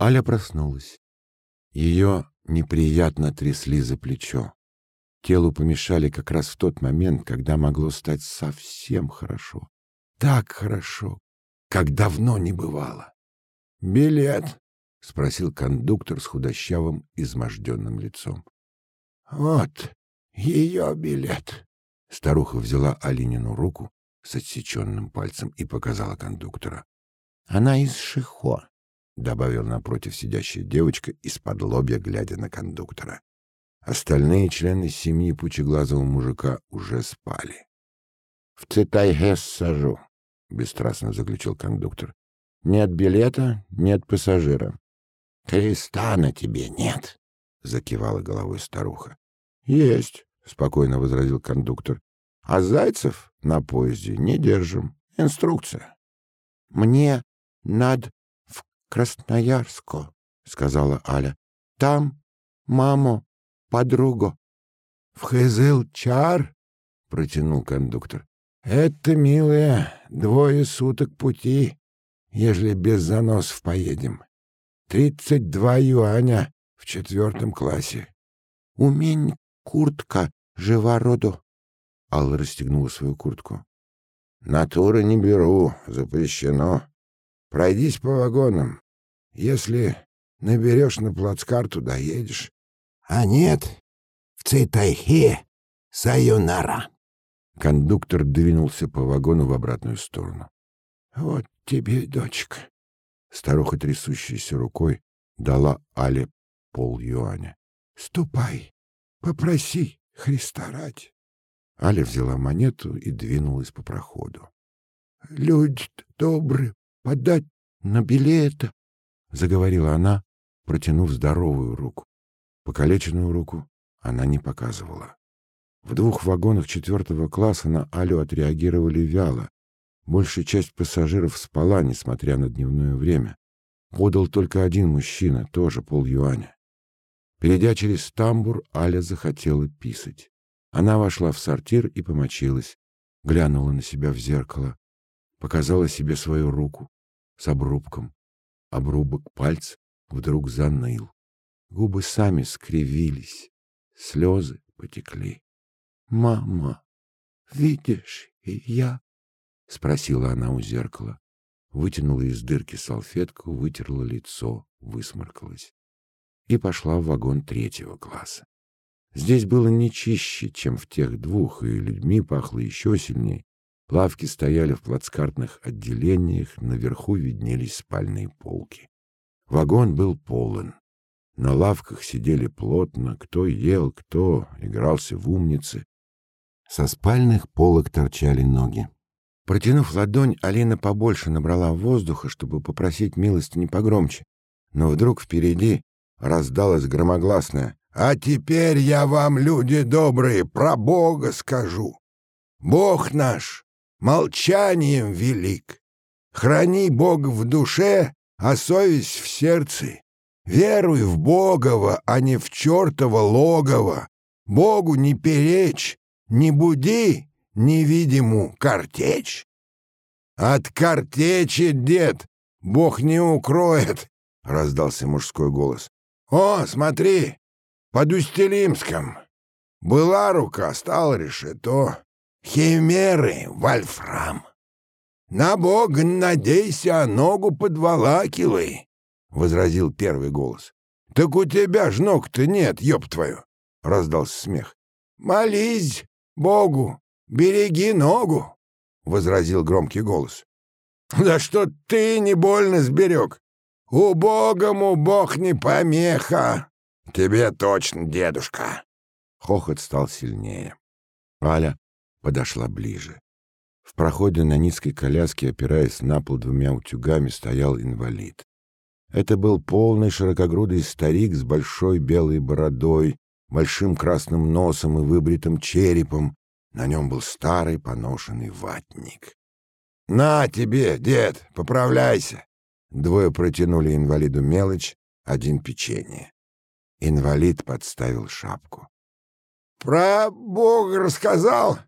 Аля проснулась. Ее неприятно трясли за плечо. Телу помешали как раз в тот момент, когда могло стать совсем хорошо. Так хорошо, как давно не бывало. «Билет?» — спросил кондуктор с худощавым, изможденным лицом. «Вот ее билет». Старуха взяла Алинину руку с отсеченным пальцем и показала кондуктора. «Она из Шихо», — добавила напротив сидящая девочка, из-под лобья глядя на кондуктора. Остальные члены семьи пучеглазого мужика уже спали. — В Цитайгэс сажу, — бесстрастно заключил кондуктор. — Нет билета, нет пассажира. — Креста на тебе нет, — закивала головой старуха. — Есть, — спокойно возразил кондуктор. — А зайцев на поезде не держим. Инструкция. — Мне надо в Красноярску, — сказала Аля. — Там маму подругу. — В Хызыл-Чар? — протянул кондуктор. — Это, милая, двое суток пути, ежели без заносов поедем. Тридцать два юаня в четвертом классе. — У меня куртка жива роду. Алла расстегнула свою куртку. — Натуры не беру, запрещено. Пройдись по вагонам. Если наберешь на плацкарту, доедешь. А нет, в Цитайхе сайонара. Кондуктор двинулся по вагону в обратную сторону. Вот тебе, дочка. Старуха, трясущейся рукой, дала Але пол юаня. Ступай, попроси Христа ради. Аля взяла монету и двинулась по проходу. — Люди добрые, подать на билета, — заговорила она, протянув здоровую руку. Покалеченную руку она не показывала. В двух вагонах четвертого класса на Алю отреагировали вяло. Большая часть пассажиров спала, несмотря на дневное время. Подал только один мужчина, тоже полюаня. Перейдя через тамбур, Аля захотела писать. Она вошла в сортир и помочилась, глянула на себя в зеркало, показала себе свою руку с обрубком. Обрубок пальца вдруг заныл. Губы сами скривились, слезы потекли. — Мама, видишь, и я? — спросила она у зеркала. Вытянула из дырки салфетку, вытерла лицо, высморкалась. И пошла в вагон третьего класса. Здесь было не чище, чем в тех двух, и людьми пахло еще сильнее. Лавки стояли в плацкартных отделениях, наверху виднелись спальные полки. Вагон был полон. На лавках сидели плотно, кто ел, кто игрался в умницы. Со спальных полок торчали ноги. Протянув ладонь, Алина побольше набрала воздуха, чтобы попросить милости не погромче. Но вдруг впереди раздалось громогласное «А теперь я вам, люди добрые, про Бога скажу. Бог наш молчанием велик. Храни Бога в душе, а совесть в сердце. Веруй в Богова, а не в чертово логово. Богу не перечь, не буди невидиму картечь. От картечи, дед, Бог не укроет, — раздался мужской голос. О, смотри, под Устилимском. Была рука, стал решето. Химеры, вольфрам. На Бога надейся, а ногу подволакивай. — возразил первый голос. — Так у тебя ж ног-то нет, ёб твою! — раздался смех. — Молись Богу, береги ногу! — возразил громкий голос. — Да что ты не больно сберег! Убогому Бог не помеха! Тебе точно, дедушка! Хохот стал сильнее. Аля подошла ближе. В проходе на низкой коляске, опираясь на пол двумя утюгами, стоял инвалид. Это был полный широкогрудый старик с большой белой бородой, большим красным носом и выбритым черепом. На нем был старый поношенный ватник. — На тебе, дед, поправляйся! Двое протянули инвалиду мелочь, один печенье. Инвалид подставил шапку. — Про Бога рассказал?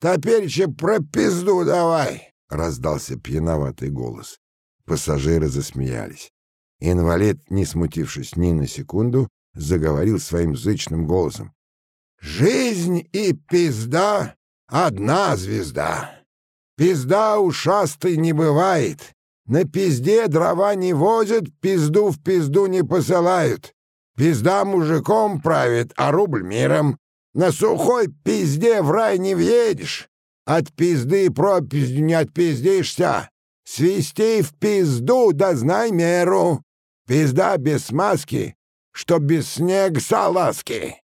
Топереча про пизду давай! — раздался пьяноватый голос. Пассажиры засмеялись. Инвалид, не смутившись ни на секунду, заговорил своим зычным голосом. «Жизнь и пизда — одна звезда. Пизда ушастой не бывает. На пизде дрова не возят, пизду в пизду не посылают. Пизда мужиком правит, а рубль миром. На сухой пизде в рай не въедешь. От пизды пропиздью не отпиздишься. Свистей в пизду, да знай меру. Пизда без смазки, что без снег салазки.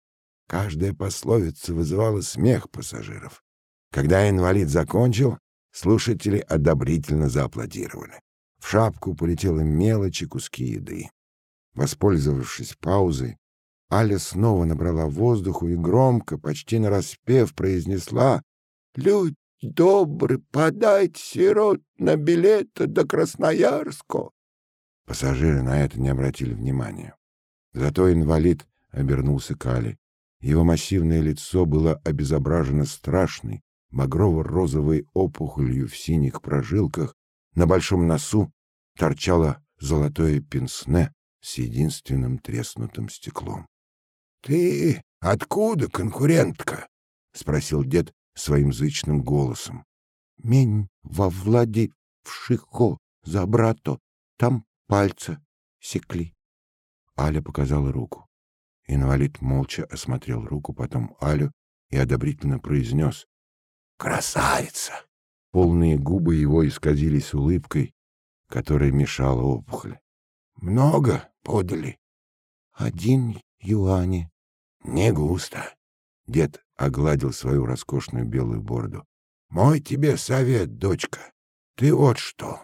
Каждая пословица вызывала смех пассажиров. Когда инвалид закончил, слушатели одобрительно зааплодировали. В шапку полетела мелочи куски еды. Воспользовавшись паузой, Аля снова набрала воздуху и громко, почти нараспев, произнесла «Люди добры, подайте сирот на билеты до Красноярска». Пассажиры на это не обратили внимания. Зато инвалид обернулся к Але. Его массивное лицо было обезображено страшной, багрово-розовой опухолью в синих прожилках, на большом носу торчало золотое пенсне с единственным треснутым стеклом. — Ты откуда, конкурентка? — спросил дед своим зычным голосом. — Мень во влади в шихо за брато, там пальца секли. Аля показала руку. Инвалид молча осмотрел руку, потом Алю и одобрительно произнес. «Красавица!» Полные губы его исказились улыбкой, которая мешала опухоль. «Много подали?» «Один юани». «Не густо». Дед огладил свою роскошную белую бороду. «Мой тебе совет, дочка. Ты вот что».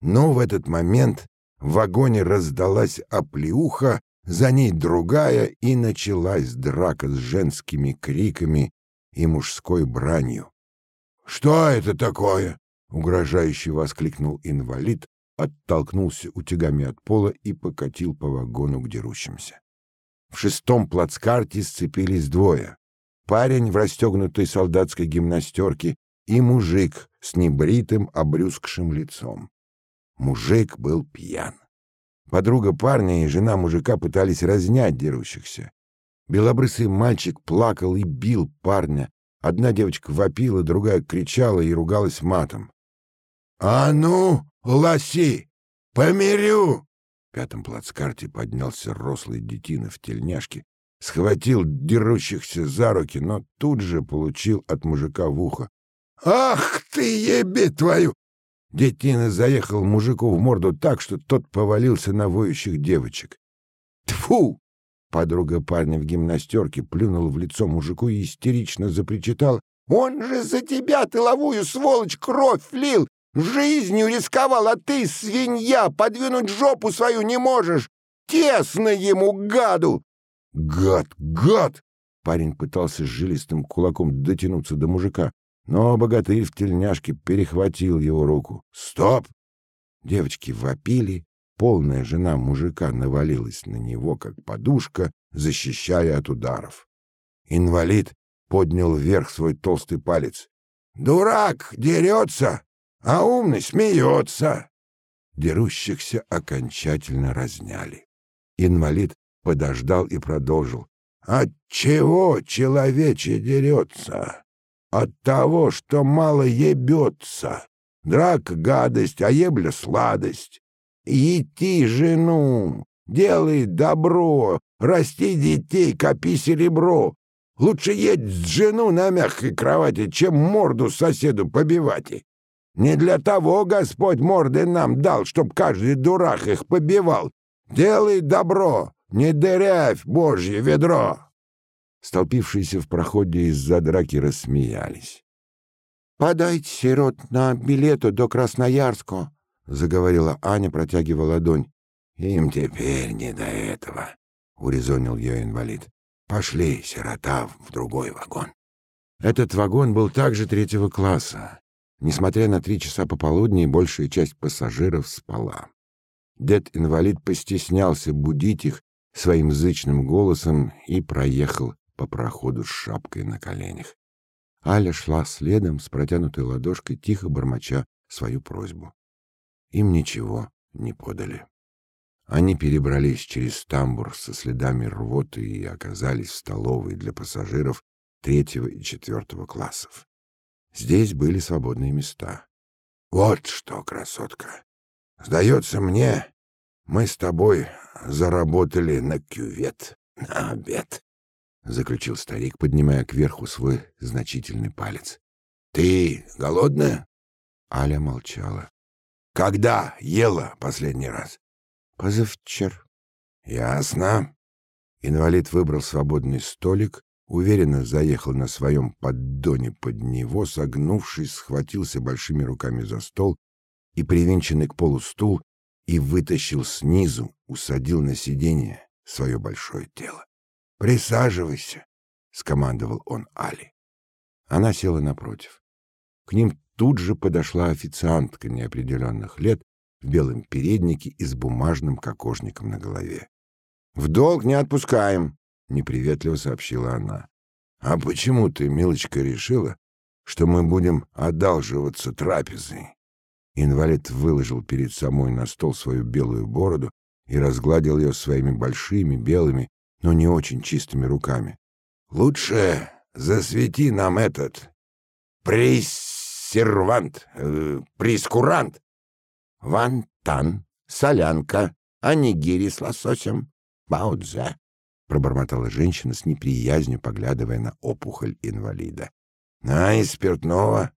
Но в этот момент в вагоне раздалась оплеуха, за ней другая, и началась драка с женскими криками и мужской бранью. «Что это такое?» — угрожающе воскликнул инвалид, оттолкнулся утягами от пола и покатил по вагону к дерущимся. В шестом плацкарте сцепились двое. Парень в расстегнутой солдатской гимнастерке и мужик с небритым обрюзгшим лицом. Мужик был пьян. Подруга парня и жена мужика пытались разнять дерущихся. Белобрысый мальчик плакал и бил парня. Одна девочка вопила, другая кричала и ругалась матом. «А ну, лоси! Помирю!» Пятом плацкарте поднялся рослый детина в тельняшке, схватил дерущихся за руки, но тут же получил от мужика в ухо. «Ах ты, еби твою! Детина заехал мужику в морду так, что тот повалился на воющих девочек. Тфу! Подруга парня в гимнастерке плюнула в лицо мужику и истерично запричитал. «Он же за тебя, тыловую сволочь, кровь лил! Жизнью а ты, свинья, подвинуть жопу свою не можешь! Тесно ему, гаду!» «Гад, гад!» Парень пытался с жилистым кулаком дотянуться до мужика, но богатырь в тельняшке перехватил его руку. «Стоп!» Девочки вопили, полная жена мужика навалилась на него, как подушка, защищая от ударов. Инвалид поднял вверх свой толстый палец. «Дурак дерется, а умный смеется!» Дерущихся окончательно разняли. Инвалид подождал и продолжил. «Отчего человече дерется?» От того, что мало ебется. Драка — гадость, а ебля — сладость. Ети жену, делай добро, расти детей, копи серебро. Лучше едь с жену на мягкой кровати, чем морду соседу побивать. Не для того Господь морды нам дал, чтоб каждый дурак их побивал. Делай добро, не дырявь Божье ведро. Столпившиеся в проходе из-за драки рассмеялись. «Подайте, сирот, на билету до Красноярска», — заговорила Аня, протягивая ладонь. «Им теперь не до этого», — урезонил ее инвалид. «Пошли, сирота, в другой вагон». Этот вагон был также третьего класса. Несмотря на три часа пополудни, большая часть пассажиров спала. Дед-инвалид постеснялся будить их своим зычным голосом и проехал по проходу с шапкой на коленях. Аля шла следом с протянутой ладошкой, тихо бормоча свою просьбу. Им ничего не подали. Они перебрались через тамбур со следами рвоты и оказались в столовой для пассажиров третьего и четвертого классов. Здесь были свободные места. «Вот что, красотка! Сдается мне, мы с тобой заработали на кювет, на обед», — заключил старик, поднимая кверху свой значительный палец. «Ты голодная?» Аля молчала. «Когда ела последний раз?» Позавчер. Ясно. Инвалид выбрал свободный столик, уверенно заехал на своем поддоне под него, согнувшись, схватился большими руками за стол и привинченный к полу стул и вытащил снизу, усадил на сиденье свое большое тело. «Присаживайся», — скомандовал он Али. Она села напротив. К ним тут же подошла официантка неопределенных лет в белом переднике и с бумажным кокошником на голове. «В долг не отпускаем», — неприветливо сообщила она. «А почему ты, милочка, решила, что мы будем одалживаться трапезой?» Инвалид выложил перед самой на стол свою белую бороду и разгладил ее своими большими, белыми, но не очень чистыми руками. «Лучше засвети нам этот прессервант, э, прескурант, вантан, солянка, анигири с лососем, баудзе, — пробормотала женщина с неприязнью, поглядывая на опухоль инвалида. — А, и спиртного?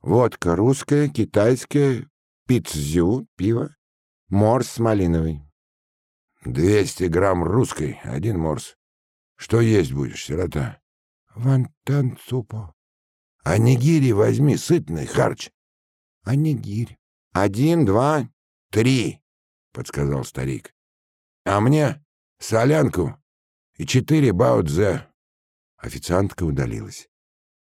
Водка русская, китайская, пиццзю, пиво, морс малиновый. — Двести грамм русской, один морс. Что есть будешь, сирота? — Вантан супо. — Анигири возьми, сытный харч. — Анигирь. «Один, два, три», — подсказал старик. «А мне солянку и четыре баудзе». Официантка удалилась.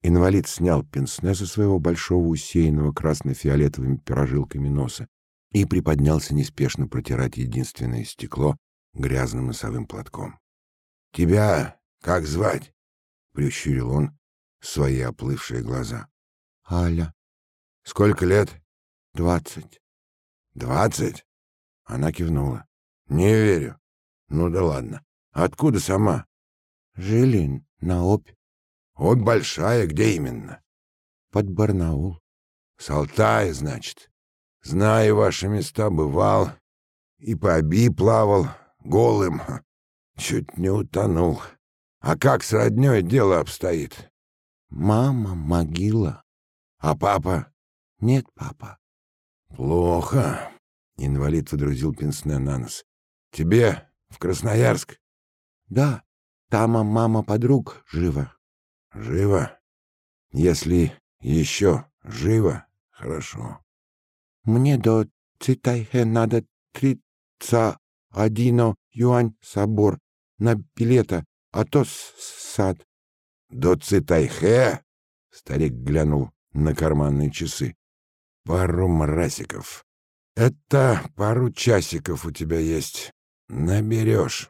Инвалид снял пенсне со своего большого усеянного красно-фиолетовыми пирожилками носа и приподнялся неспешно протирать единственное стекло грязным носовым платком. — Тебя как звать? — прищурил он свои оплывшие глаза. — Аля. — Сколько лет? Двадцать. Двадцать? Она кивнула. Не верю. Ну да ладно. Откуда сама? Жили на Обь. Обь большая, где именно? Под Барнаул. С Алтая, значит. Знаю ваши места, бывал. И по Оби плавал, голым. Чуть не утонул. А как с роднёй дело обстоит? Мама могила. А папа? Нет, папа. «Плохо», — инвалид выдрузил пенсне на нос. «Тебе в Красноярск?» «Да, там мама подруг жива». «Жива? Если еще жива, хорошо». «Мне до Цитайхе надо тридцать один юань собор на билета, а то сад». «До Цитайхе?» — старик глянул на карманные часы. Пару мразиков. Это пару часиков у тебя есть. Наберешь.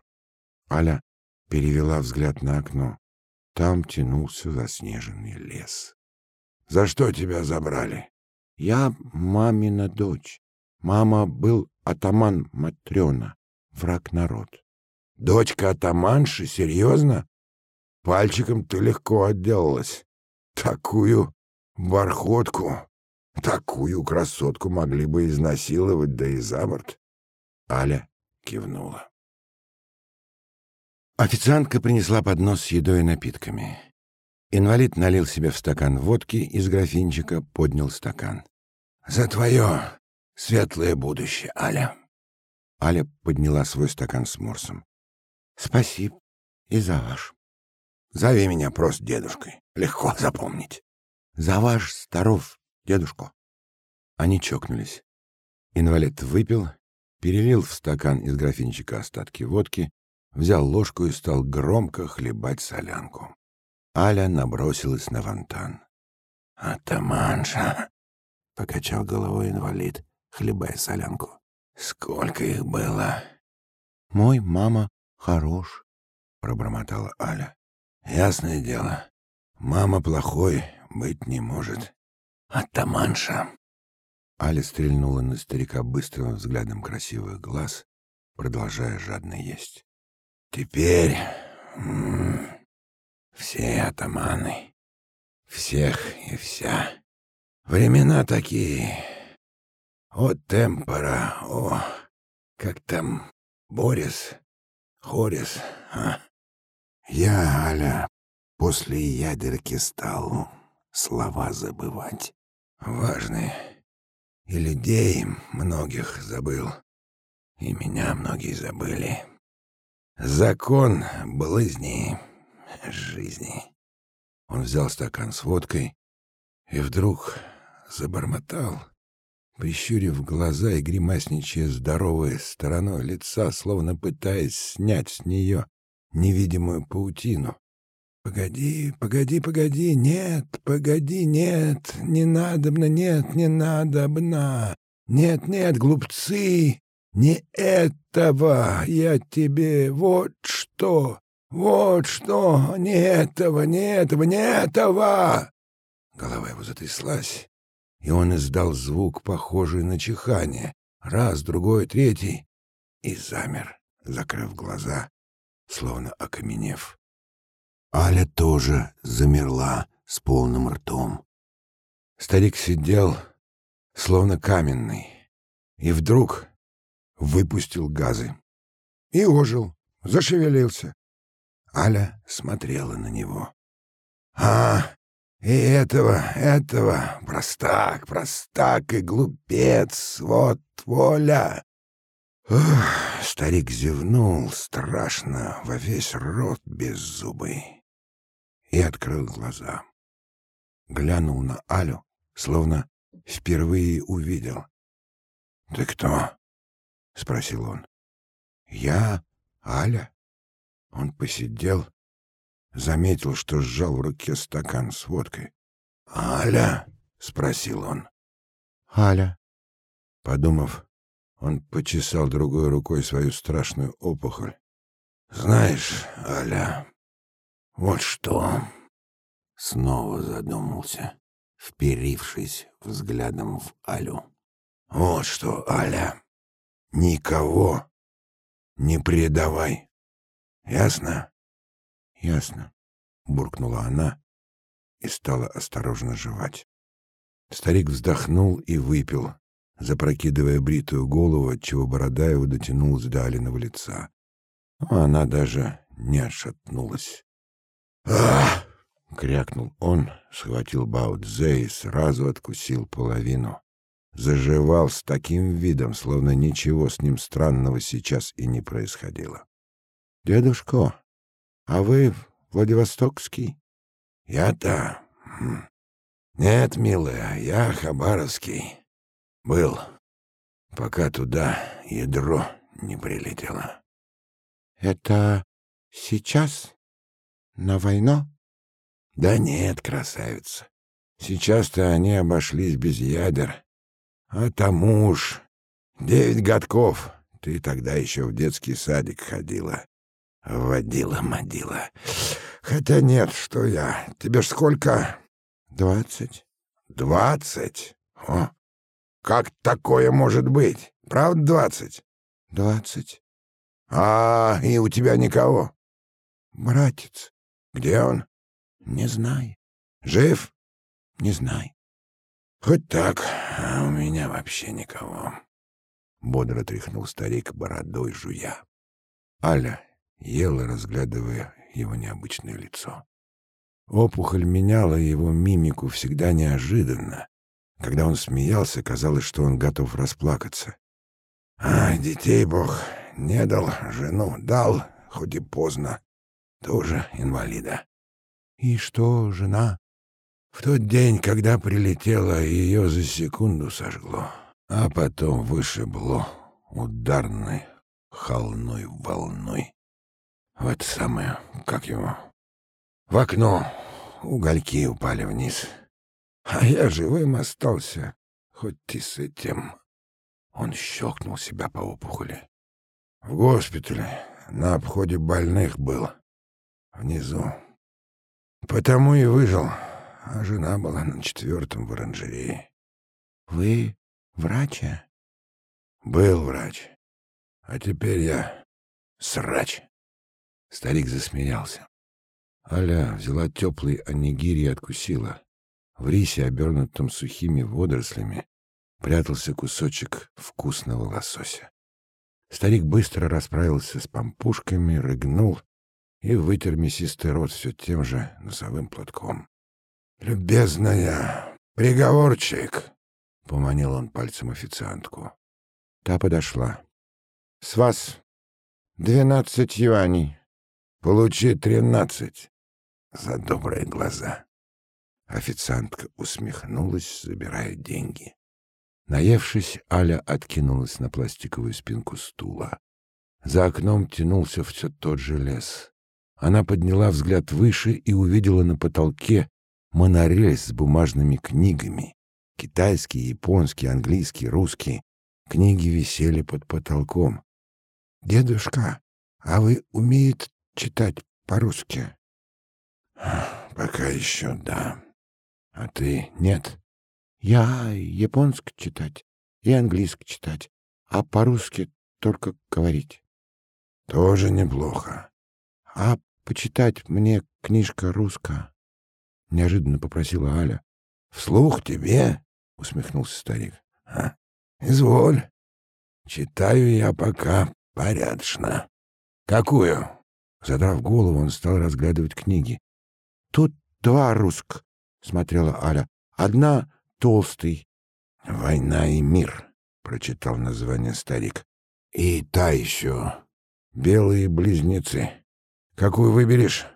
Аля перевела взгляд на окно. Там тянулся заснеженный лес. За что тебя забрали? Я мамина дочь. Мама был атаман Матрёна, враг народ. Дочка атаманши? Серьезно? Пальчиком ты легко отделалась. Такую бархотку Такую красотку могли бы изнасиловать, да и за борт. Аля кивнула. Официантка принесла поднос с едой и напитками. Инвалид налил себе в стакан водки из графинчика, поднял стакан. «За твое светлое будущее, Аля!» Аля подняла свой стакан с морсом. «Спасибо. И за ваш. Зови меня просто дедушкой. Легко запомнить. За ваш здоров, дедушка. Они чокнулись. Инвалид выпил, перелил в стакан из графинчика остатки водки, взял ложку и стал громко хлебать солянку. Аля набросилась на вантан. «Атаманша!» — покачал головой инвалид, хлебая солянку. «Сколько их было?» «Мой мама хорош», — пробормотала Аля. «Ясное дело, мама плохой быть не может. «Атаманша!» Аля стрельнула на старика быстрым взглядом красивых глаз, продолжая жадно есть. «Теперь все атаманы, всех и вся. Времена такие. О темпора, о, как там, Борис, Хорис, а? Я, Аля, после ядерки стал слова забывать. Важные. И людей многих забыл. И меня многие забыли. Закон блызни жизни. Он взял стакан с водкой и вдруг забормотал, прищурив глаза и гримасничая здоровой стороной лица, словно пытаясь снять с нее невидимую паутину. «Погоди, погоди, погоди, нет, погоди, нет, не надобно, нет, не надобно, нет, нет, глупцы, не этого я тебе, вот что, вот что, не этого, не этого, не этого!» Голова его затряслась, и он издал звук, похожий на чихание, раз, другой, третий, и замер, закрыв глаза, словно окаменев. Аля тоже замерла с полным ртом. Старик сидел, словно каменный, и вдруг выпустил газы. И ожил, зашевелился. Аля смотрела на него. «А, и этого, этого, простак, простак и глупец, вот воля!» Ух, старик зевнул страшно во весь рот беззубый и открыл глаза. Глянул на Алю, словно впервые увидел. «Ты кто?» — спросил он. «Я Аля». Он посидел, заметил, что сжал в руке стакан с водкой. «Аля?» — спросил он. «Аля». Подумав, он почесал другой рукой свою страшную опухоль. «Знаешь, Аля, вот что. Снова задумался, вперившись взглядом в Алю. Вот что, Аля, никого не предавай. Ясно? Ясно, буркнула она и стала осторожно жевать. Старик вздохнул и выпил, запрокидывая бритую голову, отчего борода его дотянулась до Алиного лица. Она даже не отшатнулась. «Ах!» — крякнул он, схватил Баудзе и сразу откусил половину. Заживал с таким видом, словно ничего с ним странного сейчас и не происходило. «Дедушка, а вы Владивостокский?» «Я-то... Нет, милая, я Хабаровский. Был, пока туда ядро не прилетело». «Это сейчас?» На войну? Да нет, красавица. Сейчас-то они обошлись без ядер. А тому уж девять годков. Ты тогда еще в детский садик ходила. Водила-модила. Хотя нет, что я. Тебе ж сколько? Двадцать. Двадцать? О, как такое может быть? Правда двадцать? Двадцать. А, и у тебя никого? Братец. Где он? Не знаю. Жив? Не знаю. Хоть так, а у меня вообще никого. Бодро тряхнул старик бородой жуя. Аля ела, разглядывая его необычное лицо. Опухоль меняла его мимику всегда неожиданно. Когда он смеялся, казалось, что он готов расплакаться. А детей Бог не дал, жену дал, хоть и поздно тоже инвалида. И что, жена? В тот день, когда прилетела, ее за секунду сожгло, а потом вышибло ударной холной волной. В это самое, как его, в окно угольки упали вниз. А я живым остался, хоть и с этим. Он щелкнул себя по опухоли. В госпитале на обходе больных был внизу. Потому и выжил, а жена была на четвертом в оранжерее. Вы врача? Был врач. А теперь я срач. Старик засмеялся. Аля взяла теплый анигири и откусила. В рисе, обернутом сухими водорослями, прятался кусочек вкусного лосося. Старик быстро расправился с помпушками, рыгнул и вытер мясистый рот все тем же носовым платком. «Любезная, приговорчик!» — поманил он пальцем официантку. Та подошла. «С вас двенадцать юаней». «Получи тринадцать за добрые глаза». Официантка усмехнулась, забирая деньги. Наевшись, Аля откинулась на пластиковую спинку стула. За окном тянулся все тот же лес. Она подняла взгляд выше и увидела на потолке монорельс с бумажными книгами. Китайские, японские, английские, русские. Книги висели под потолком. «Дедушка, а вы умеете читать по-русски?» «Пока еще да. А ты нет?» «Я японский читать и английский читать, а по-русски только говорить». «Тоже неплохо. А почитать мне книжка русская?» — неожиданно попросила Аля. «Вслух тебе?» — усмехнулся старик. «А, изволь. Читаю я пока порядочно». «Какую?» Задрав голову, он стал разглядывать книги. «Тут два руск», — смотрела Аля. «Одна толстый». «Война и мир», — прочитал название старик. «И та еще. Белые близнецы. Какую выберешь?»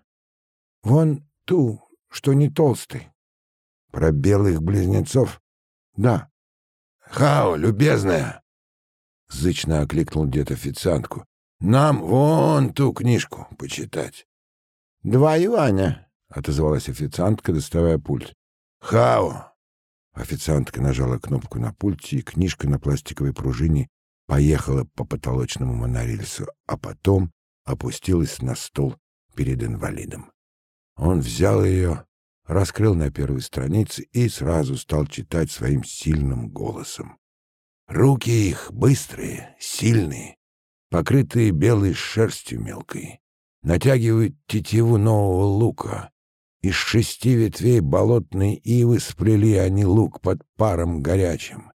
«Вон ту, что не толстый. Про белых близнецов? Да. Хао, любезная! Зычно окликнул дед официантку. Нам вон ту книжку почитать. Два юаня, отозвалась официантка, доставая пульт. Хао! Официантка нажала кнопку на пульте, и книжка на пластиковой пружине поехала по потолочному монорельсу, а потом опустилась на стол перед инвалидом. Он взял ее, раскрыл на первой странице и сразу стал читать своим сильным голосом. Руки их быстрые, сильные, покрытые белой шерстью мелкой, натягивают тетиву нового лука. Из шести ветвей болотной ивы сплели они лук под паром горячим.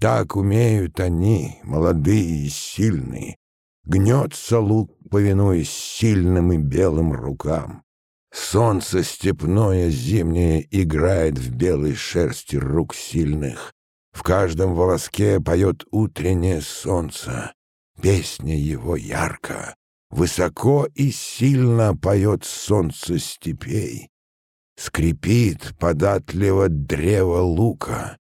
Так умеют они, молодые и сильные. Гнется лук, повинуясь сильным и белым рукам. Солнце степное зимнее играет в белой шерсти рук сильных. В каждом волоске поет утреннее солнце. Песня его ярко, высоко и сильно поет солнце степей. Скрипит податливо древо лука,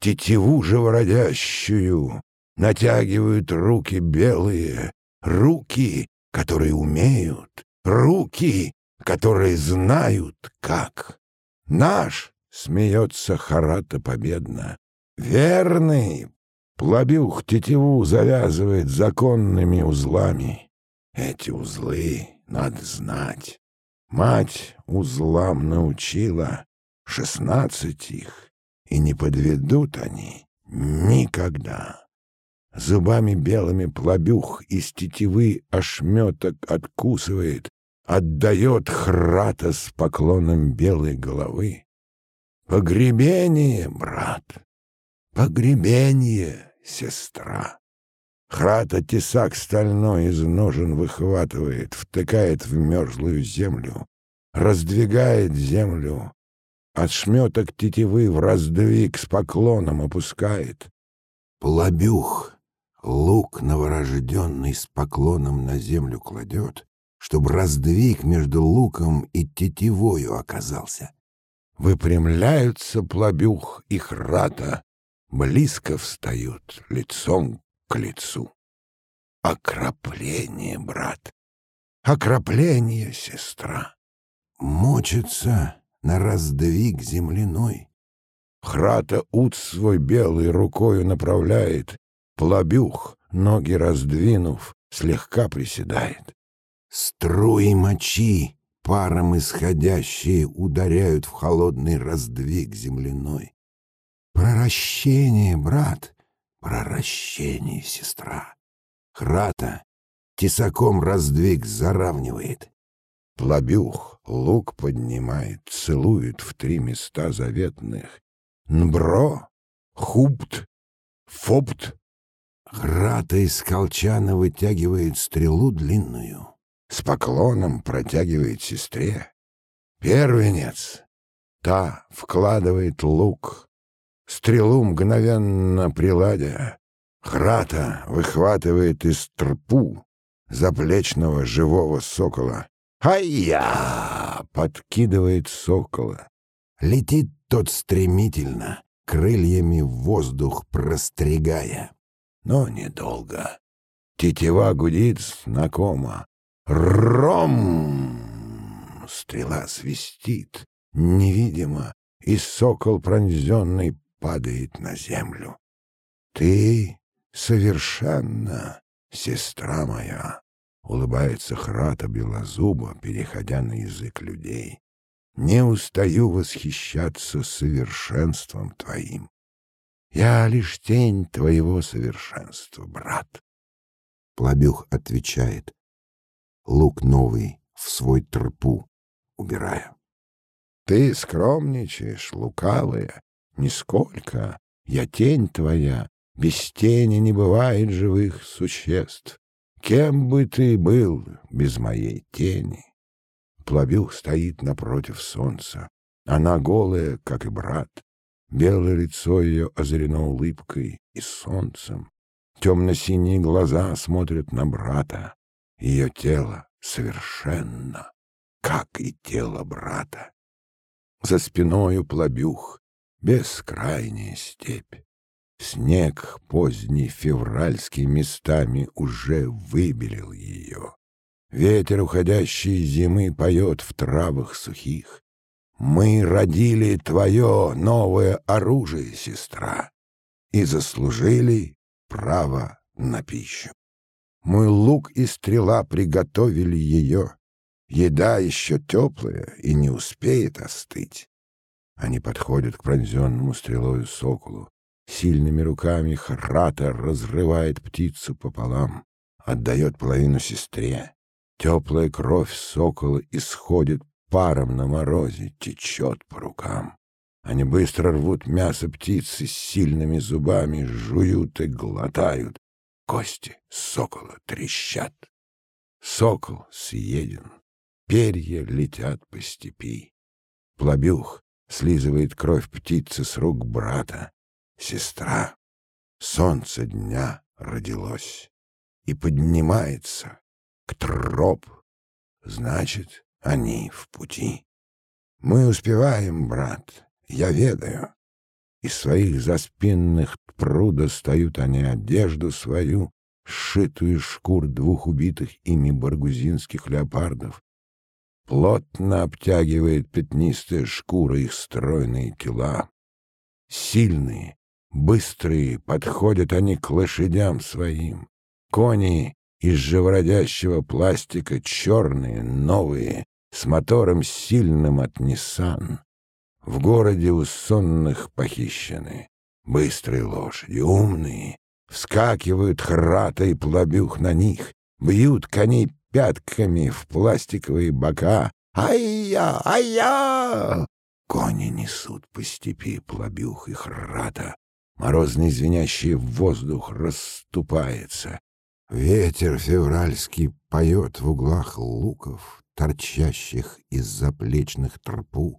тетиву живородящую, натягивают руки белые, руки, которые умеют, руки, которые знают, как. Наш, смеется Харата победно, верный, плобюх тетиву завязывает законными узлами. Эти узлы надо знать. Мать узлам научила, шестнадцать их, и не подведут они никогда. Зубами белыми плобюх из тетивы ошметок откусывает, отдает храта с поклоном белой головы. Погребение, брат, погребение, сестра. Храта тесак стальной из ножен выхватывает, втыкает в мерзлую землю, раздвигает землю, от шметок тетивы в раздвиг с поклоном опускает. Плобюх, лук новорожденный с поклоном на землю кладет, чтобы раздвиг между луком и тетивою оказался. Выпрямляются плобюх и храта, близко встают лицом к лицу. Окропление, брат, окропление, сестра. Мочится на раздвиг земляной. Храта ут свой белый рукою направляет, плобюх, ноги раздвинув, слегка приседает. Струи мочи, паром исходящие, ударяют в холодный раздвиг земляной. Проращение, брат, проращение, сестра. Храта тесаком раздвиг заравнивает. Плобюх лук поднимает, целует в три места заветных. Нбро, хупт, фопт. Храта из колчана вытягивает стрелу длинную. С поклоном протягивает сестре. Первенец. Та вкладывает лук. Стрелу мгновенно приладя. Храта выхватывает из трпу заплечного живого сокола. «Ай-я!» — подкидывает сокола. Летит тот стремительно, крыльями воздух простригая. Но недолго. Тетива гудит знакомо. Ром! Стрела свистит, невидимо, и сокол пронзенный падает на землю. Ты совершенно, сестра моя, улыбается Храта Белозуба, переходя на язык людей. Не устаю восхищаться совершенством твоим. Я лишь тень твоего совершенства, брат. Плобюх отвечает. Лук новый в свой трпу убираю. Ты скромничаешь, лукавая, нисколько. Я тень твоя, без тени не бывает живых существ. Кем бы ты был без моей тени? Плавюх стоит напротив солнца. Она голая, как и брат. Белое лицо ее озарено улыбкой и солнцем. Темно-синие глаза смотрят на брата. Ее тело совершенно, как и тело брата. За спиною плобюх, бескрайняя степь. Снег поздний февральский местами уже выбелил ее. Ветер уходящей зимы поет в травах сухих. Мы родили твое новое оружие, сестра, и заслужили право на пищу. Мой лук и стрела приготовили ее. Еда еще теплая и не успеет остыть. Они подходят к пронзенному стрелою соколу. Сильными руками Храта разрывает птицу пополам, отдает половину сестре. Теплая кровь сокола исходит паром на морозе, течет по рукам. Они быстро рвут мясо птицы сильными зубами, жуют и глотают. Кости сокола трещат. Сокол съеден. Перья летят по степи. Плобюх слизывает кровь птицы с рук брата. Сестра, солнце дня родилось и поднимается к троп. Значит, они в пути. Мы успеваем, брат, я ведаю. Из своих заспинных пру достают они одежду свою, сшитую из шкур двух убитых ими баргузинских леопардов. Плотно обтягивает пятнистая шкура их стройные тела. Сильные, быстрые, подходят они к лошадям своим. Кони из живородящего пластика черные, новые, с мотором сильным от Ниссан. В городе у сонных похищены. Быстрые лошади, умные, вскакивают храта и плобюх на них, бьют коней пятками в пластиковые бока. Ай-я! Ай-я! Кони несут по степи плобюх и храта. Морозный звенящий воздух расступается. Ветер февральский поет в углах луков, торчащих из заплечных трпу,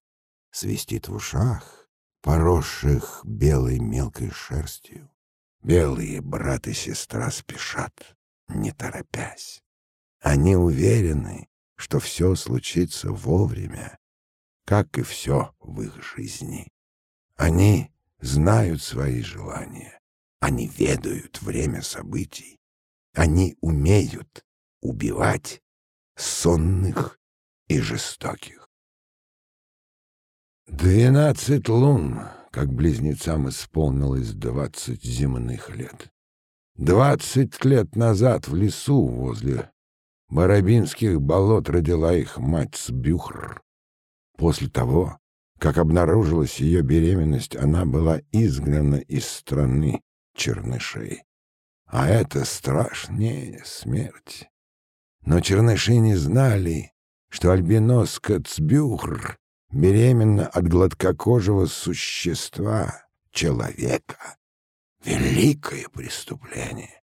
свистит в ушах, поросших белой мелкой шерстью. Белые брат и сестра спешат, не торопясь. Они уверены, что все случится вовремя, как и все в их жизни. Они знают свои желания, они ведают время событий, они умеют убивать сонных и жестоких. Двенадцать лун, как близнецам исполнилось двадцать земных лет. Двадцать лет назад в лесу возле Барабинских болот родила их мать Сбюхр. После того, как обнаружилась ее беременность, она была изгнана из страны чернышей. а это страшнее смерти. Но черныши не знали, что альбиноска Цбюхр беременна от гладкокожего существа, человека. Великое преступление.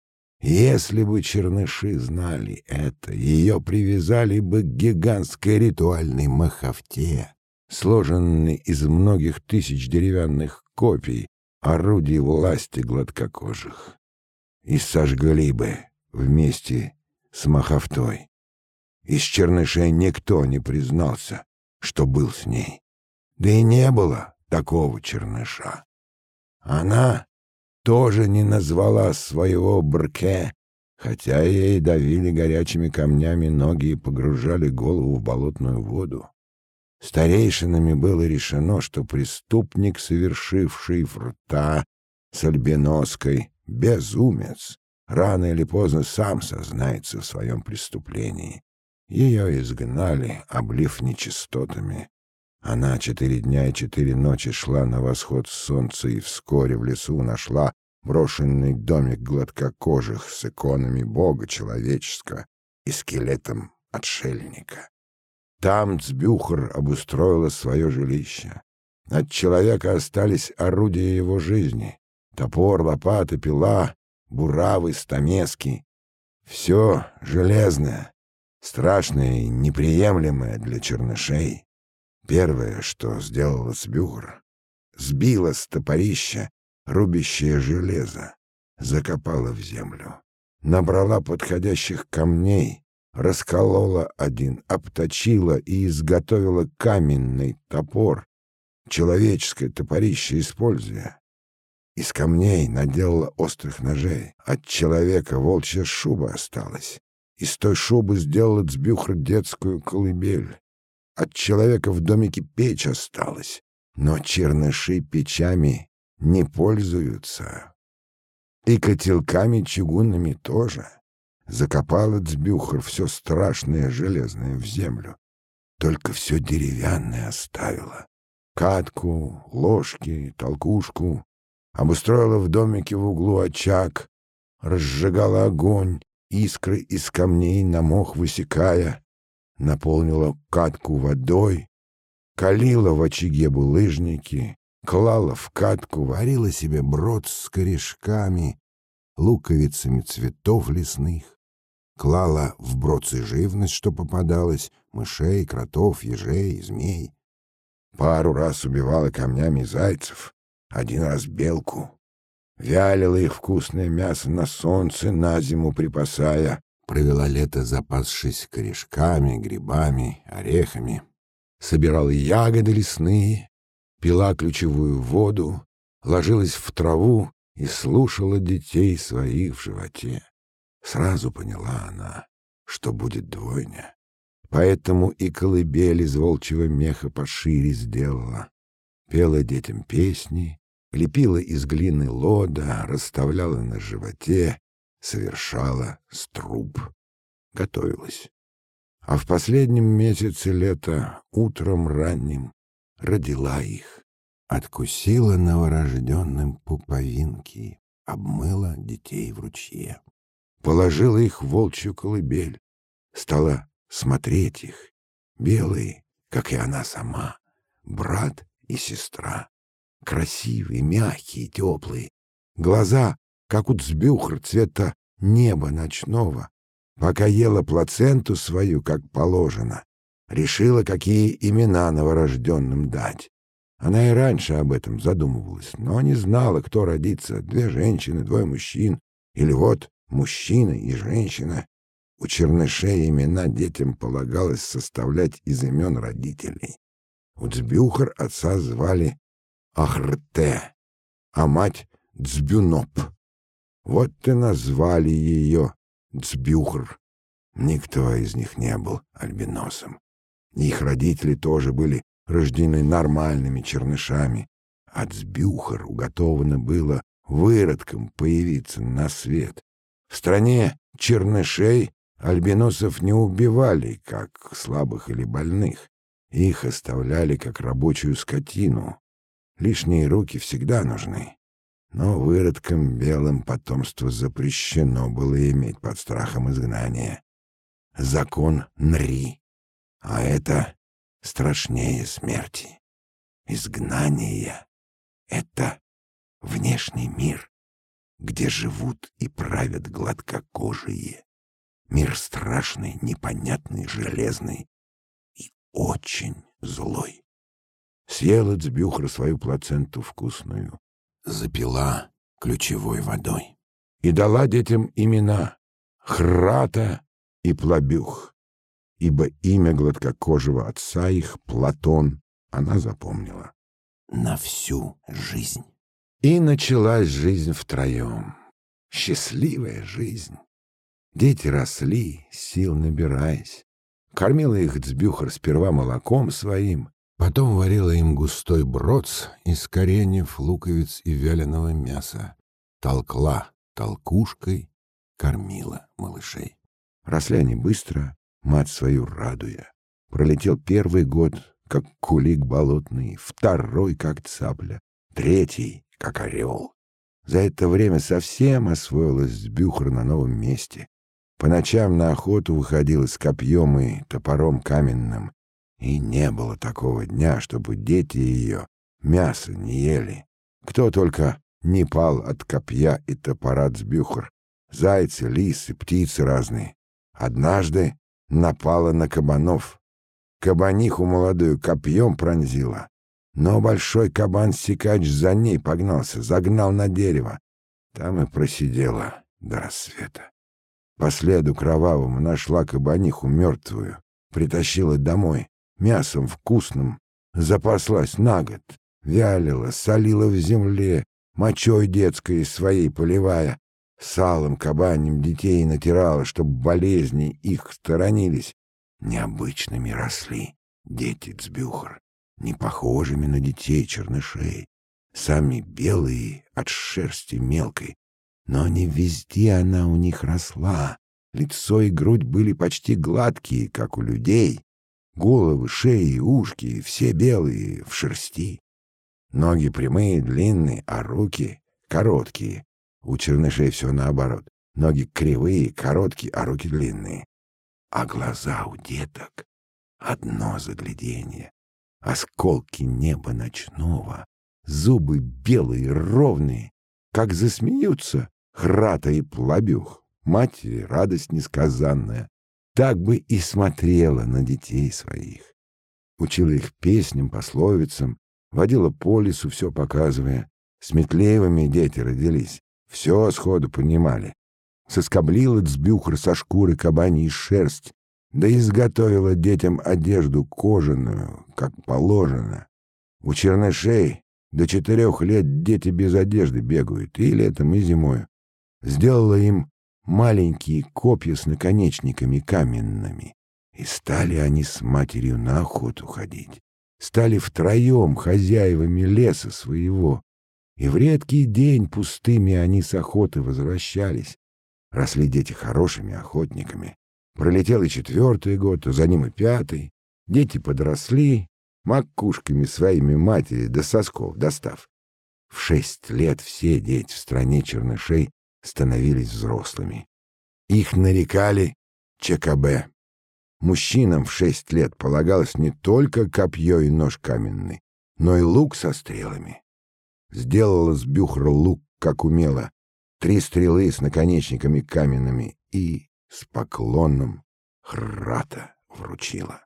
Если бы черныши знали это, ее привязали бы к гигантской ритуальной маховте, сложенной из многих тысяч деревянных копий, орудий власти гладкокожих, и сожгли бы вместе с маховтой. Из чернышей никто не признался, что был с ней. Да и не было такого черныша. Она тоже не назвала своего Брке, хотя ей давили горячими камнями ноги и погружали голову в болотную воду. Старейшинами было решено, что преступник, совершивший врата с альбиноской, безумец, рано или поздно сам сознается в своем преступлении. Ее изгнали, облив нечистотами. Она четыре дня и четыре ночи шла на восход солнца и вскоре в лесу нашла брошенный домик гладкокожих с иконами Бога человеческого и скелетом отшельника. Там Цбюхер обустроила свое жилище. От человека остались орудия его жизни — топор, лопата, пила, буравы, стамески. Все железное, страшное и неприемлемое для чернышей. Первое, что сделала Цбюхер, сбила с топорища рубящее железо, закопала в землю, набрала подходящих камней, расколола один, обточила и изготовила каменный топор, человеческое топорище используя. Из камней наделала острых ножей. От человека волчья шуба осталась. Из той шубы сделала Цбюхр детскую колыбель. От человека в домике печь осталась, но черныши печами не пользуются. И котелками чугунными тоже. Закопала Цбюхер все страшное железное в землю. Только все деревянное оставила. Катку, ложки, толкушку. Обустроила в домике в углу очаг. Разжигала огонь, искры из камней на мох высекая наполнила катку водой, калила в очаге булыжники, клала в катку, варила себе брод с корешками, луковицами цветов лесных, клала в бродцы живность, что попадалось, мышей, кротов, ежей, змей. Пару раз убивала камнями зайцев, один раз белку. Вялила их вкусное мясо на солнце, на зиму припасая, Провела лето, запасшись корешками, грибами, орехами. Собирала ягоды лесные, пила ключевую воду, ложилась в траву и слушала детей своих в животе. Сразу поняла она, что будет двойня. Поэтому и колыбель из волчьего меха пошире сделала. Пела детям песни, лепила из глины лода, расставляла на животе, совершала струб. Готовилась. А в последнем месяце лета, утром ранним, родила их. Откусила новорожденным пуповинки, обмыла детей в ручье. Положила их в волчью колыбель. Стала смотреть их. Белые, как и она сама. Брат и сестра. Красивые, мягкие, теплые. Глаза как у Цбюхр цвета неба ночного, пока ела плаценту свою, как положено, решила, какие имена новорожденным дать. Она и раньше об этом задумывалась, но не знала, кто родится, две женщины, двое мужчин, или вот мужчина и женщина. У чернышей имена детям полагалось составлять из имен родителей. У Цбюхар отца звали Ахрте, а мать — Цбюноп. Вот и назвали ее Цбюхр. Никто из них не был альбиносом. Их родители тоже были рождены нормальными чернышами, а Цбюхр уготовано было выродком появиться на свет. В стране чернышей альбиносов не убивали, как слабых или больных. Их оставляли как рабочую скотину. Лишние руки всегда нужны. Но выродкам белым потомство запрещено было иметь под страхом изгнания. Закон Нри, а это страшнее смерти. Изгнание — это внешний мир, где живут и правят гладкокожие. Мир страшный, непонятный, железный и очень злой. Съела Цбюхра свою плаценту вкусную, запила ключевой водой и дала детям имена Храта и Плабюх, ибо имя гладкокожего отца их, Платон, она запомнила. На всю жизнь. И началась жизнь втроем. Счастливая жизнь. Дети росли, сил набираясь. Кормила их Цбюхар сперва молоком своим, потом варила им густой брод из кореньев, луковиц и вяленого мяса. Толкла толкушкой, кормила малышей. Росли они быстро, мать свою радуя. Пролетел первый год, как кулик болотный, второй, как цапля, третий, как орел. За это время совсем освоилась Бюхр на новом месте. По ночам на охоту выходила с копьем и топором каменным. И не было такого дня, чтобы дети ее мясо не ели. Кто только не пал от копья и топора Цбюхр. Зайцы, лисы, птицы разные. Однажды напала на кабанов. Кабаниху молодую копьем пронзила. Но большой кабан-сикач за ней погнался, загнал на дерево. Там и просидела до рассвета. По следу кровавому нашла кабаниху мертвую, притащила домой, мясом вкусным, запаслась на год, вялила, солила в земле, мочой детской своей поливая, салом кабанем детей натирала, чтоб болезни их сторонились. Необычными росли дети Цбюхар не похожими на детей чернышей, сами белые от шерсти мелкой, но не везде она у них росла. Лицо и грудь были почти гладкие, как у людей. Головы, шеи, ушки — все белые, в шерсти. Ноги прямые, длинные, а руки короткие. У чернышей все наоборот. Ноги кривые, короткие, а руки длинные. А глаза у деток — одно загляденье осколки неба ночного, зубы белые, ровные, как засмеются Храта и Плабюх, матери радость несказанная, так бы и смотрела на детей своих. Учила их песням, пословицам, водила по лесу, все показывая. Сметливыми дети родились, все сходу понимали. Соскоблила Цбюхр со шкуры кабаньей шерсть, да изготовила детям одежду кожаную, как положено. У чернышей до четырех лет дети без одежды бегают, и летом, и зимой. Сделала им маленькие копья с наконечниками каменными. И стали они с матерью на охоту ходить. Стали втроем хозяевами леса своего. И в редкий день пустыми они с охоты возвращались. Росли дети хорошими охотниками. Пролетел и четвертый год, а за ним и пятый. Дети подросли, макушками своими матери до сосков достав. В шесть лет все дети в стране чернышей становились взрослыми. Их нарекали ЧКБ. Мужчинам в шесть лет полагалось не только копье и нож каменный, но и лук со стрелами. Сделала с бюхра лук, как умела, три стрелы с наконечниками каменными и с поклоном Храта вручила.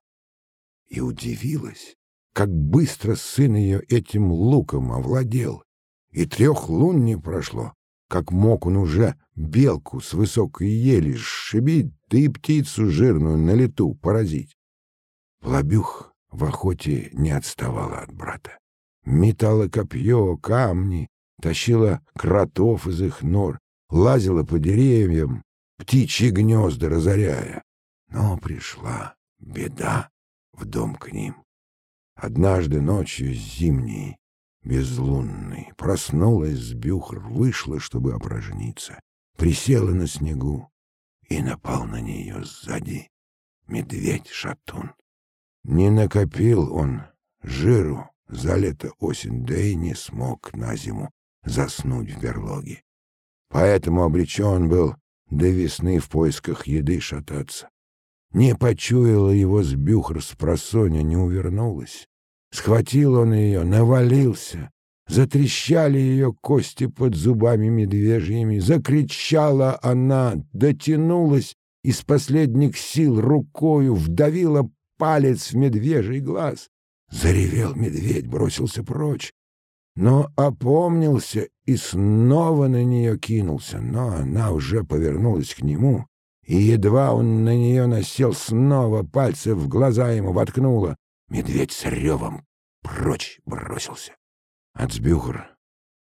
И удивилась, как быстро сын ее этим луком овладел. И трех лун не прошло, как мог он уже белку с высокой ели сшибить, да и птицу жирную на лету поразить. Плобюх в охоте не отставала от брата. Метала копье, камни, тащила кротов из их нор, лазила по деревьям, птичьи гнезда разоряя. Но пришла беда в дом к ним. Однажды ночью зимней, безлунной, проснулась с бюхр, вышла, чтобы опорожниться, присела на снегу, и напал на нее сзади медведь-шатун. Не накопил он жиру за лето осень, да и не смог на зиму заснуть в берлоге. Поэтому обречен был до весны в поисках еды шататься. Не почуяла его сбюхр с просоня, не увернулась. Схватил он ее, навалился. Затрещали ее кости под зубами медвежьими. Закричала она, дотянулась из последних сил рукою, вдавила палец в медвежий глаз. Заревел медведь, бросился прочь. Но опомнился и снова на нее кинулся, но она уже повернулась к нему, и едва он на нее насел, снова пальцы в глаза ему воткнула. Медведь с ревом прочь бросился. Ацбюхр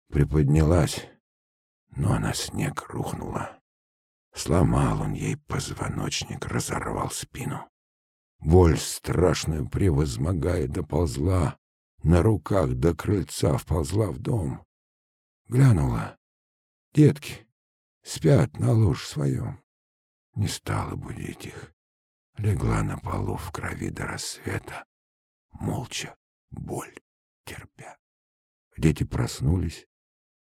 приподнялась, но на снег рухнула. Сломал он ей позвоночник, разорвал спину. Боль страшную превозмогая доползла, на руках до крыльца вползла в дом. Глянула. Детки спят на ложе своем. Не стала будить их. Легла на полу в крови до рассвета, молча, боль терпя. Дети проснулись,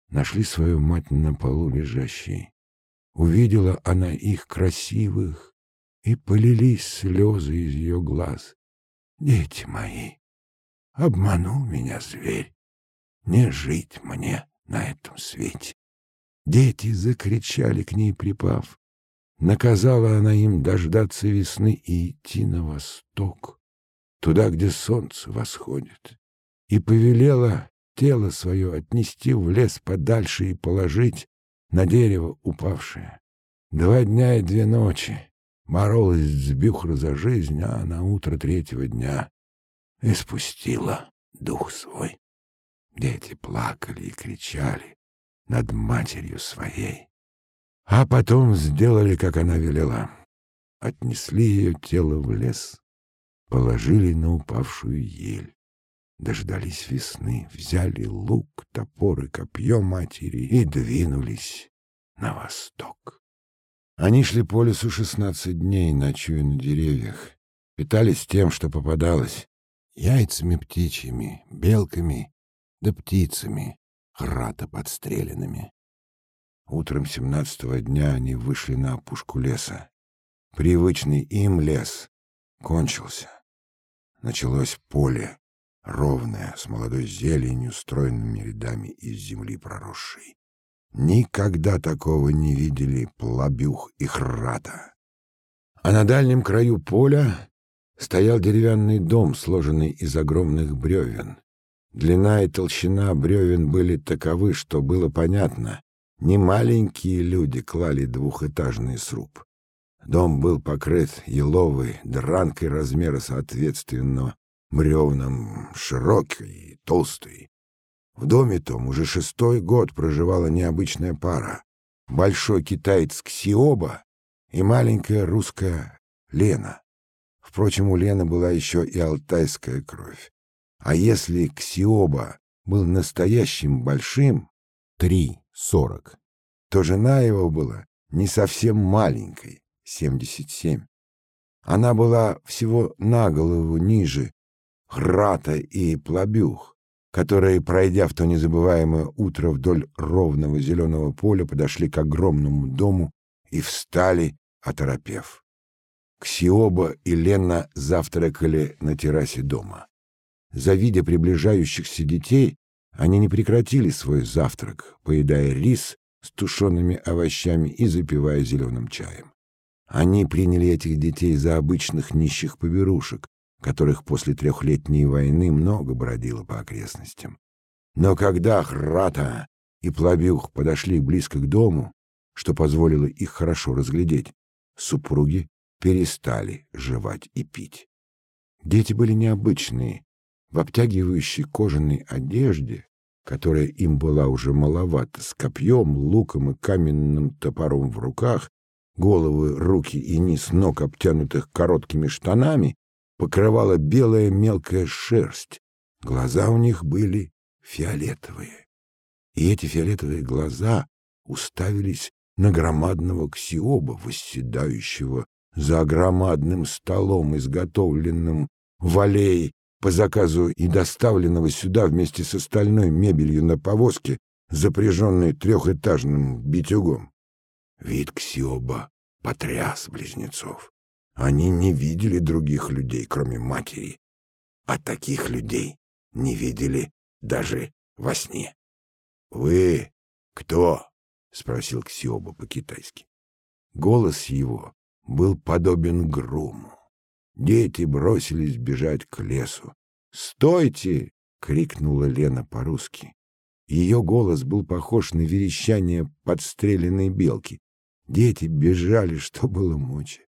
нашли свою мать на полу лежащей. Увидела она их красивых, и полились слезы из ее глаз. Дети мои, обманул меня зверь, не жить мне на этом свете. Дети закричали к ней, припав. Наказала она им дождаться весны и идти на восток, туда, где солнце восходит, и повелела тело свое отнести в лес подальше и положить на дерево упавшее. Два дня и две ночи боролась с Бюхра за жизнь, а на утро третьего дня испустила дух свой. Дети плакали и кричали над матерью своей. А потом сделали, как она велела. Отнесли ее тело в лес, положили на упавшую ель. Дождались весны, взяли лук, топор и копье матери и двинулись на восток. Они шли по лесу шестнадцать дней, ночуя на деревьях. Питались тем, что попадалось. Яйцами птичьими, белками да птицами, храта подстреленными. Утром семнадцатого дня они вышли на опушку леса. Привычный им лес кончился. Началось поле, ровное, с молодой зеленью, стройными рядами из земли проросшей. Никогда такого не видели Плабюх и Храта. А на дальнем краю поля стоял деревянный дом, сложенный из огромных бревен. Длина и толщина бревен были таковы, что было понятно, не маленькие люди клали двухэтажный сруб. Дом был покрыт еловой дранкой размера соответственно бревнам, широкой и толстой. В доме том уже шестой год проживала необычная пара. Большой китаец Ксиоба и маленькая русская Лена. Впрочем, у Лены была еще и алтайская кровь. А если Ксиоба был настоящим большим, три сорок, то жена его была не совсем маленькой, семьдесят семь. Она была всего на голову ниже Грата и Плабюх, которые, пройдя в то незабываемое утро вдоль ровного зеленого поля, подошли к огромному дому и встали, оторопев. Ксиоба и Лена завтракали на террасе дома. Завидя приближающихся детей, они не прекратили свой завтрак, поедая рис с тушеными овощами и запивая зеленым чаем. Они приняли этих детей за обычных нищих поберушек, которых после трехлетней войны много бродило по окрестностям. Но когда Храта и Плавюх подошли близко к дому, что позволило их хорошо разглядеть, супруги перестали жевать и пить. Дети были необычные, в обтягивающей кожаной одежде, которая им была уже маловата, с копьем, луком и каменным топором в руках, головы, руки и низ ног, обтянутых короткими штанами, покрывала белая мелкая шерсть. Глаза у них были фиолетовые. И эти фиолетовые глаза уставились на громадного ксиоба, восседающего за громадным столом, изготовленным в аллее по заказу и доставленного сюда вместе с остальной мебелью на повозке запряженной трехэтажным битюгом. Вид Ксиоба потряс близнецов. Они не видели других людей, кроме матери, а таких людей не видели даже во сне. — Вы кто? — спросил Ксиоба по-китайски. Голос его был подобен грому. Дети бросились бежать к лесу. «Стойте!» — крикнула Лена по-русски. Ее голос был похож на верещание подстреленной белки. Дети бежали, что было мочи.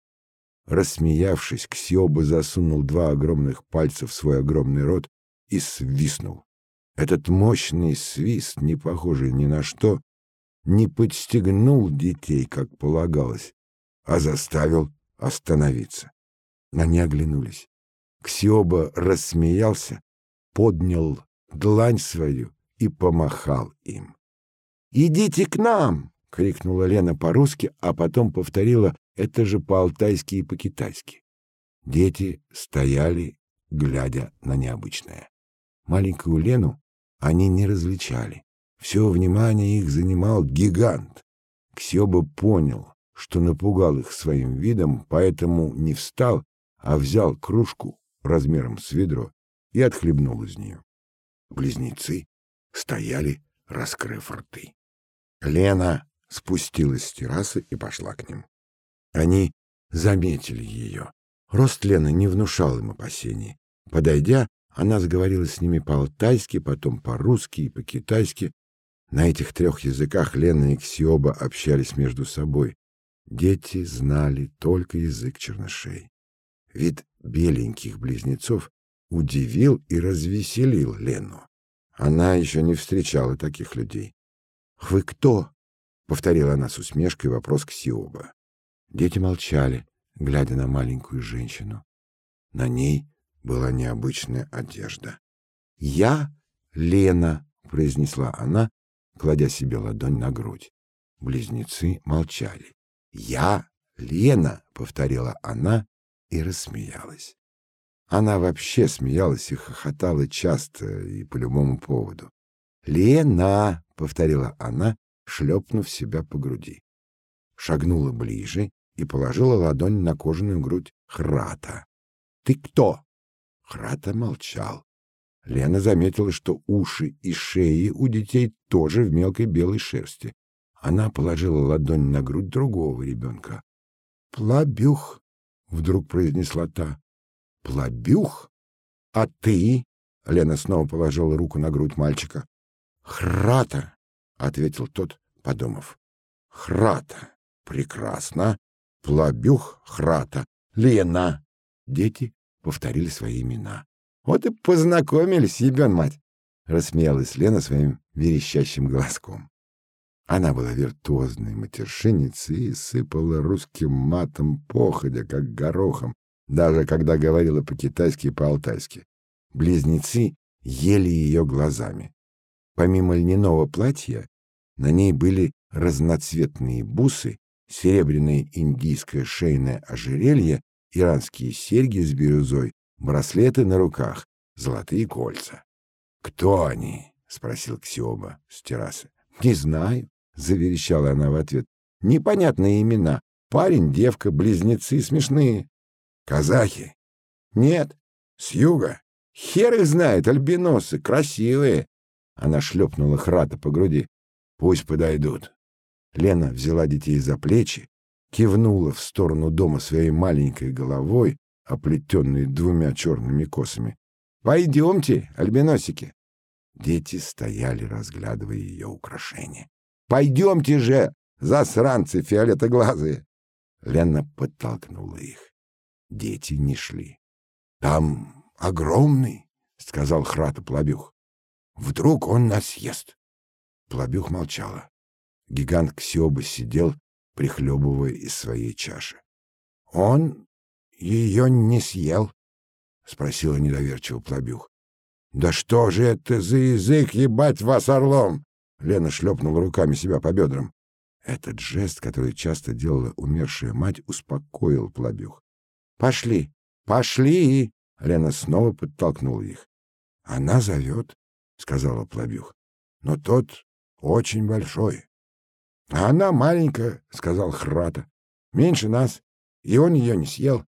Рассмеявшись, Ксиоба засунул два огромных пальца в свой огромный рот и свистнул. Этот мощный свист, не похожий ни на что, не подстегнул детей, как полагалось, а заставил остановиться. Они оглянулись. Ксиоба рассмеялся, поднял длань свою и помахал им. «Идите к нам!» — крикнула Лена по-русски, а потом повторила это же по-алтайски и по-китайски. Дети стояли, глядя на необычное. Маленькую Лену они не различали. Все внимание их занимал гигант. Ксёба понял, что напугал их своим видом, поэтому не встал, а взял кружку размером с ведро и отхлебнул из нее. Близнецы стояли, раскрыв рты. Лена спустилась с террасы и пошла к ним. Они заметили ее. Рост Лены не внушал им опасений. Подойдя, она заговорила с ними по-алтайски, потом по-русски и по-китайски. На этих трех языках Лена и Ксиоба общались между собой. Дети знали только язык чернышей. Вид беленьких близнецов удивил и развеселил Лену. Она еще не встречала таких людей. «Вы кто?» — повторила она с усмешкой вопрос Ксиоба. Дети молчали, глядя на маленькую женщину. На ней была необычная одежда. «Я Лена», — произнесла она, кладя себе ладонь на грудь. Близнецы молчали. «Я Лена», — повторила она и рассмеялась. Она вообще смеялась и хохотала часто и по любому поводу. «Лена!» — повторила она, шлепнув себя по груди. Шагнула ближе и положила ладонь на кожаную грудь Храта. «Ты кто?» Храта молчал. Лена заметила, что уши и шеи у детей тоже в мелкой белой шерсти. Она положила ладонь на грудь другого ребенка. «Плабюх», — вдруг произнесла та. «Плабюх? А ты?» — Лена снова положила руку на грудь мальчика. «Храта», — ответил тот, подумав. «Храта. Прекрасно. Плабюх Храта, Лена. Дети повторили свои имена. Вот и познакомились, ебен мать, рассмеялась Лена своим верещащим голоском. Она была виртуозной матершинницей и сыпала русским матом походя, как горохом, даже когда говорила по-китайски и по-алтайски. Близнецы ели ее глазами. Помимо льняного платья, на ней были разноцветные бусы серебряное индийское шейное ожерелье, иранские серьги с бирюзой, браслеты на руках, золотые кольца. «Кто они?» — спросил Ксиоба с террасы. «Не знаю», — заверещала она в ответ. «Непонятные имена. Парень, девка, близнецы смешные». «Казахи?» «Нет. С юга. Хер их знает, альбиносы, красивые». Она шлепнула Храта по груди. «Пусть подойдут. Лена взяла детей за плечи, кивнула в сторону дома своей маленькой головой, оплетенной двумя черными косами. «Пойдемте, альбиносики!» Дети стояли, разглядывая ее украшения. «Пойдемте же, засранцы фиолетоглазые!» Лена подтолкнула их. Дети не шли. «Там огромный!» — сказал Храта Плобюх. «Вдруг он нас съест?» Плобюх молчала. Гигант Ксиоба сидел, прихлебывая из своей чаши. — Он ее не съел? — спросила недоверчиво Плобюх. — Да что же это за язык, ебать вас орлом? Лена шлепнула руками себя по бедрам. Этот жест, который часто делала умершая мать, успокоил Плобюх. — Пошли, пошли! — Лена снова подтолкнула их. — Она зовет, — сказала Плобюх. Но тот очень большой. — А она маленькая, — сказал Храта. — Меньше нас, и он ее не съел.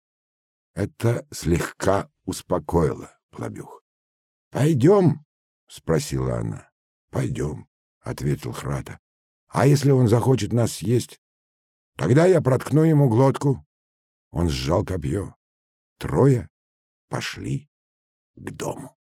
Это слегка успокоило Плобюх. — Пойдем? — спросила она. — Пойдем, — ответил Храта. — А если он захочет нас съесть? Тогда я проткну ему глотку. Он сжал копье. Трое пошли к дому.